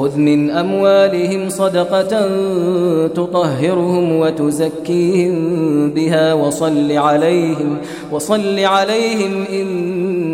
خذ من أموالهم صدقة تطهرهم وتزكيهم بها وصل عليهم وصل عليهم إن